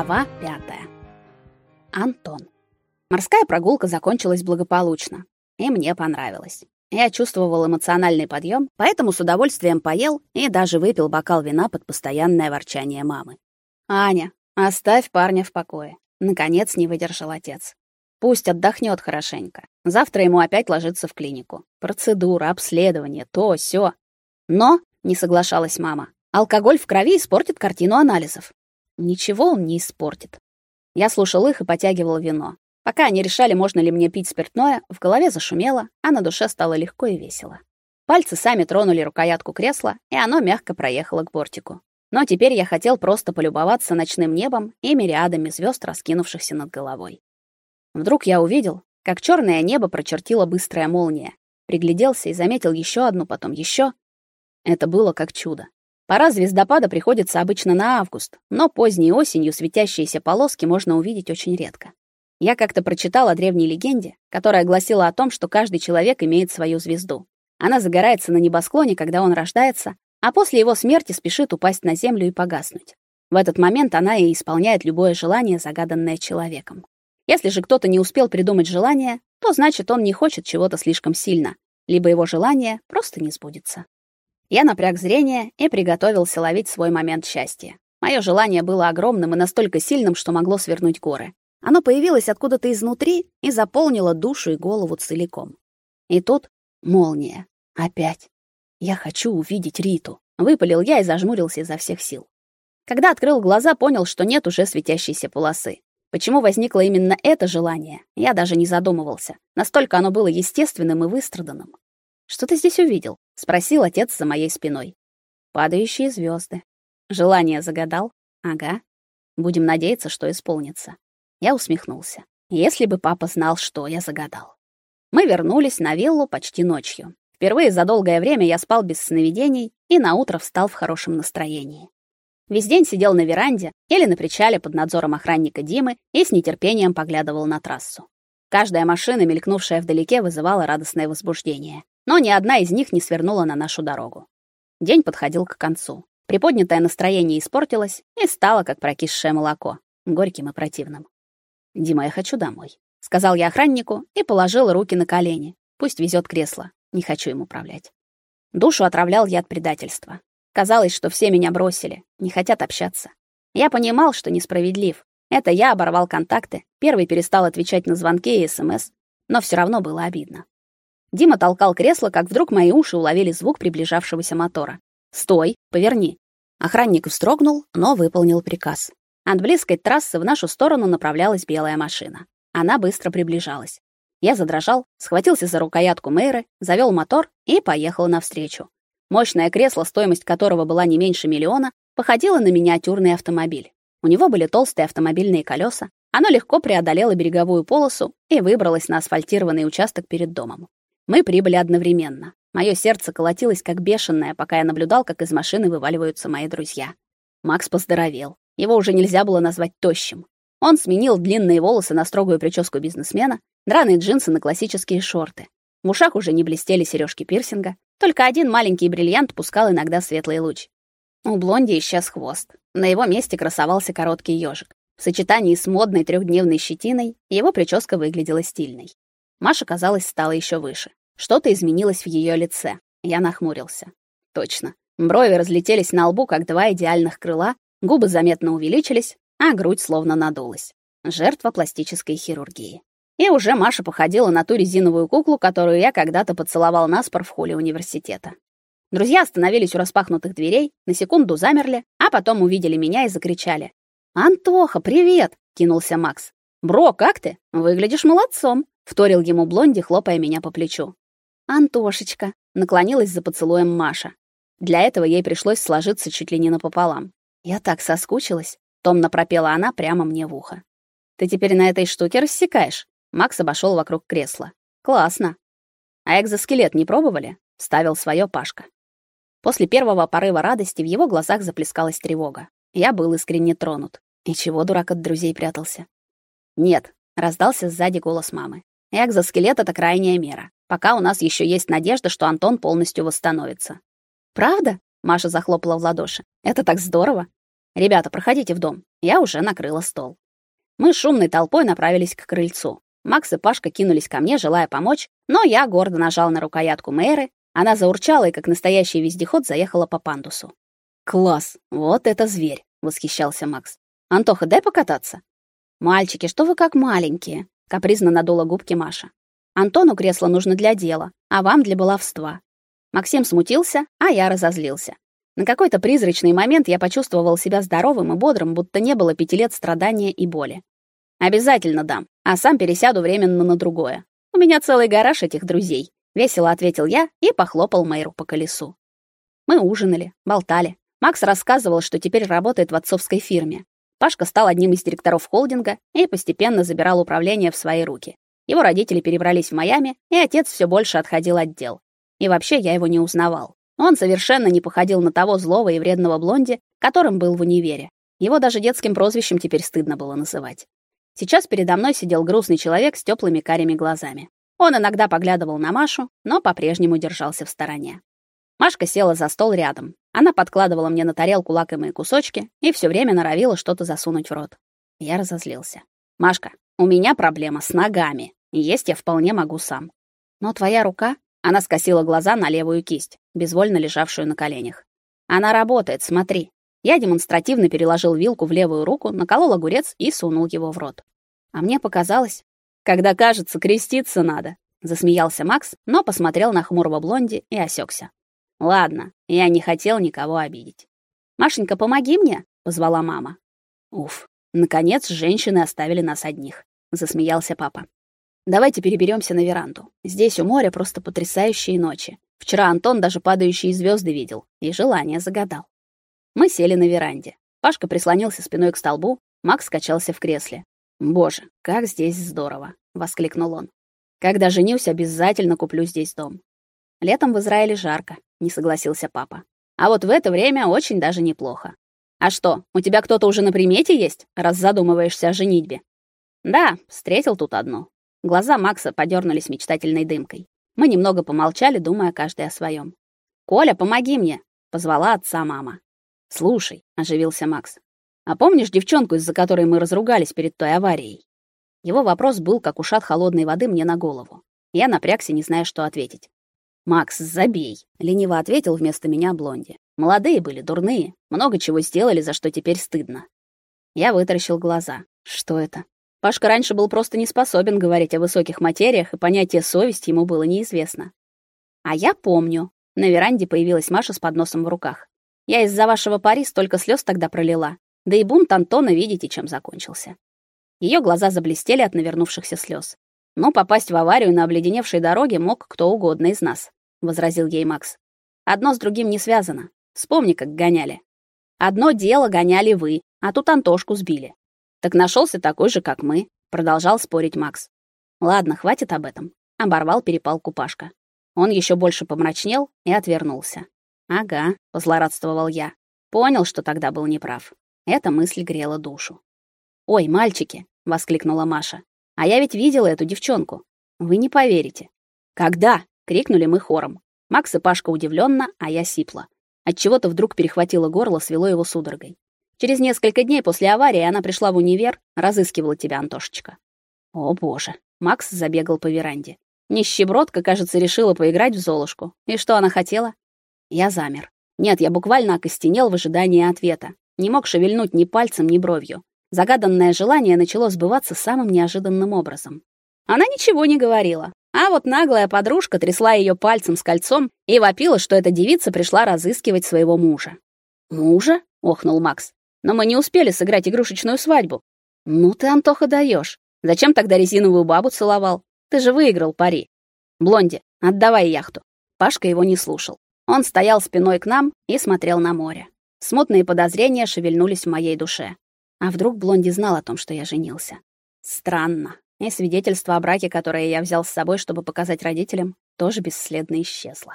Глава пятая. Антон. Морская прогулка закончилась благополучно, и мне понравилось. Я чувствовал эмоциональный подъем, поэтому с удовольствием поел и даже выпил бокал вина под постоянное ворчание мамы. Аня, оставь парня в покое. Наконец не выдержал отец. Пусть отдохнет хорошенько. Завтра ему опять ложиться в клинику. Процедура, обследование, то, сё. Но, не соглашалась мама, алкоголь в крови испортит картину анализов. Ничего он не испортит. Я слушал их и потягивал вино. Пока они решали, можно ли мне пить спиртное, в голове зашумело, а на душе стало легко и весело. Пальцы сами тронули рукоятку кресла, и оно мягко проехало к бортику. Но теперь я хотел просто полюбоваться ночным небом и мириадами звезд, раскинувшихся над головой. Вдруг я увидел, как черное небо прочертила быстрая молния. Пригляделся и заметил еще одну, потом еще. Это было как чудо. Пора звездопада приходится обычно на август, но поздней осенью светящиеся полоски можно увидеть очень редко. Я как-то прочитал о древней легенде, которая гласила о том, что каждый человек имеет свою звезду. Она загорается на небосклоне, когда он рождается, а после его смерти спешит упасть на землю и погаснуть. В этот момент она и исполняет любое желание, загаданное человеком. Если же кто-то не успел придумать желание, то значит, он не хочет чего-то слишком сильно, либо его желание просто не сбудется. Я напряг зрение и приготовился ловить свой момент счастья. Мое желание было огромным и настолько сильным, что могло свернуть горы. Оно появилось откуда-то изнутри и заполнило душу и голову целиком. И тут молния. Опять. Я хочу увидеть Риту. Выпалил я и зажмурился изо всех сил. Когда открыл глаза, понял, что нет уже светящейся полосы. Почему возникло именно это желание, я даже не задумывался. Настолько оно было естественным и выстраданным. Что ты здесь увидел? спросил отец за моей спиной. Падающие звезды. Желание загадал? Ага. Будем надеяться, что исполнится. Я усмехнулся. Если бы папа знал, что я загадал. Мы вернулись на виллу почти ночью. Впервые за долгое время я спал без сновидений и на утро встал в хорошем настроении. Весь день сидел на веранде или на причале под надзором охранника Димы и с нетерпением поглядывал на трассу. Каждая машина, мелькнувшая вдалеке, вызывала радостное возбуждение но ни одна из них не свернула на нашу дорогу. День подходил к концу. Приподнятое настроение испортилось и стало как прокисшее молоко, горьким и противным. "Дима, я хочу домой", сказал я охраннику и положил руки на колени. Пусть везет кресло, не хочу им управлять. Душу отравлял яд предательства. Казалось, что все меня бросили, не хотят общаться. Я понимал, что несправедлив. Это я оборвал контакты, первый перестал отвечать на звонки и СМС, но все равно было обидно. Дима толкал кресло, как вдруг мои уши уловили звук приближавшегося мотора. "Стой, поверни". Охранник вздрогнул, но выполнил приказ. От близкой трассы в нашу сторону направлялась белая машина. Она быстро приближалась. Я задрожал, схватился за рукоятку Мэйры, завёл мотор и поехал навстречу. Мощное кресло, стоимость которого была не меньше миллиона, походило на миниатюрный автомобиль. У него были толстые автомобильные колеса. Оно легко преодолело береговую полосу и выбралось на асфальтированный участок перед домом. Мы прибыли одновременно. Мое сердце колотилось как бешеное, пока я наблюдал, как из машины вываливаются мои друзья. Макс поздоровел. Его уже нельзя было назвать тощим. Он сменил длинные волосы на строгую прическу бизнесмена, драные джинсы на классические шорты. В ушах уже не блестели сережки пирсинга, только один маленький бриллиант пускал иногда светлый луч. У блонди исчез хвост. На его месте красовался короткий ежик. В сочетании с модной трехдневной щетиной его прическа выглядела стильной. Маша, казалось, стала еще выше. Что-то изменилось в ее лице. Я нахмурился. Точно. Брови разлетелись на лбу, как два идеальных крыла, губы заметно увеличились, а грудь словно надулась. Жертва пластической хирургии. И уже Маша походила на ту резиновую куклу, которую я когда-то поцеловал наспор в холле университета. Друзья остановились у распахнутых дверей, на секунду замерли, а потом увидели меня и закричали. «Антоха, привет!» — кинулся Макс. «Бро, как ты? Выглядишь молодцом!» — вторил ему Блонди, хлопая меня по плечу. Антошечка, наклонилась за поцелуем Маша. Для этого ей пришлось сложиться чуть ли не напополам. Я так соскучилась, томно пропела она прямо мне в ухо. Ты теперь на этой штуке рассекаешь? Макс обошел вокруг кресла. Классно. А экзоскелет не пробовали? Ставил свое Пашка. После первого порыва радости в его глазах заплескалась тревога. Я был искренне тронут. И чего дурак от друзей прятался? Нет, раздался сзади голос мамы. Экзоскелет это крайняя мера пока у нас еще есть надежда, что Антон полностью восстановится. Правда? Маша захлопала в ладоши. Это так здорово. Ребята, проходите в дом. Я уже накрыла стол. Мы шумной толпой направились к крыльцу. Макс и Пашка кинулись ко мне, желая помочь, но я гордо нажал на рукоятку Мэры. Она заурчала и, как настоящий вездеход, заехала по пандусу. «Класс! Вот это зверь!» — восхищался Макс. «Антоха, дай покататься». «Мальчики, что вы как маленькие?» — капризно надула губки Маша. «Антону кресло нужно для дела, а вам для баловства». Максим смутился, а я разозлился. На какой-то призрачный момент я почувствовал себя здоровым и бодрым, будто не было пяти лет страдания и боли. Обязательно дам, а сам пересяду временно на другое. У меня целый гараж этих друзей, весело ответил я и похлопал Мэйру по колесу. Мы ужинали, болтали. Макс рассказывал, что теперь работает в отцовской фирме. Пашка стал одним из директоров холдинга и постепенно забирал управление в свои руки. Его родители перебрались в Майами, и отец все больше отходил от дел. И вообще я его не узнавал. Он совершенно не походил на того злого и вредного блонди, которым был в универе. Его даже детским прозвищем теперь стыдно было называть. Сейчас передо мной сидел грустный человек с теплыми карими глазами. Он иногда поглядывал на Машу, но по-прежнему держался в стороне. Машка села за стол рядом. Она подкладывала мне на тарелку лакомые кусочки и все время норовила что-то засунуть в рот. Я разозлился. «Машка, у меня проблема с ногами. Есть я вполне могу сам. Но твоя рука она скосила глаза на левую кисть, безвольно лежавшую на коленях. Она работает, смотри. Я демонстративно переложил вилку в левую руку, наколол огурец и сунул его в рот. А мне показалось, когда кажется, креститься надо, засмеялся Макс, но посмотрел на хмурого блонди и осекся. Ладно, я не хотел никого обидеть. Машенька, помоги мне, позвала мама. Уф, наконец женщины оставили нас одних, засмеялся папа. Давайте переберемся на веранду. Здесь у моря просто потрясающие ночи. Вчера Антон даже падающие звезды видел и желание загадал. Мы сели на веранде. Пашка прислонился спиной к столбу, Макс скачался в кресле. "Боже, как здесь здорово", воскликнул он. "Когда женюсь, обязательно куплю здесь дом". Летом в Израиле жарко, не согласился папа. А вот в это время очень даже неплохо. А что, у тебя кто-то уже на примете есть, раз задумываешься о женитьбе? Да, встретил тут одну. Глаза Макса подернулись мечтательной дымкой. Мы немного помолчали, думая каждый о своем. "Коля, помоги мне", позвала отца мама. "Слушай", оживился Макс. "А помнишь девчонку, из-за которой мы разругались перед той аварией?" Его вопрос был как ушат холодной воды мне на голову. Я напрягся, не зная, что ответить. "Макс, забей", лениво ответил вместо меня Блонди. "Молодые были, дурные, много чего сделали, за что теперь стыдно". Я вытаращил глаза. Что это? Пашка раньше был просто не способен говорить о высоких материях, и понятие совести ему было неизвестно. А я помню. На веранде появилась Маша с подносом в руках. Я из-за вашего пари столько слез тогда пролила. Да и бунт Антона, видите, чем закончился. Ее глаза заблестели от навернувшихся слез. Но попасть в аварию на обледеневшей дороге мог кто угодно из нас, возразил ей Макс. Одно с другим не связано. Вспомни, как гоняли. Одно дело гоняли вы, а тут Антошку сбили. Так нашелся такой же, как мы, продолжал спорить Макс. Ладно, хватит об этом, оборвал перепалку Пашка. Он еще больше помрачнел и отвернулся. Ага, позлорадствовал я. Понял, что тогда был неправ. Эта мысль грела душу. Ой, мальчики, воскликнула Маша. А я ведь видела эту девчонку. Вы не поверите. Когда? крикнули мы хором. Макс и Пашка удивленно, а я сипла. От чего-то вдруг перехватило горло, свело его судорогой. Через несколько дней после аварии она пришла в универ, разыскивала тебя, Антошечка. О, боже. Макс забегал по веранде. Нищебродка, кажется, решила поиграть в Золушку. И что она хотела? Я замер. Нет, я буквально окостенел в ожидании ответа. Не мог шевельнуть ни пальцем, ни бровью. Загаданное желание начало сбываться самым неожиданным образом. Она ничего не говорила. А вот наглая подружка трясла ее пальцем с кольцом и вопила, что эта девица пришла разыскивать своего мужа. «Мужа?» — охнул Макс. Но мы не успели сыграть игрушечную свадьбу. Ну ты, Антоха, даешь. Зачем тогда резиновую бабу целовал? Ты же выиграл пари. Блонди, отдавай яхту. Пашка его не слушал. Он стоял спиной к нам и смотрел на море. Смутные подозрения шевельнулись в моей душе. А вдруг Блонди знал о том, что я женился? Странно. И свидетельство о браке, которое я взял с собой, чтобы показать родителям, тоже бесследно исчезло.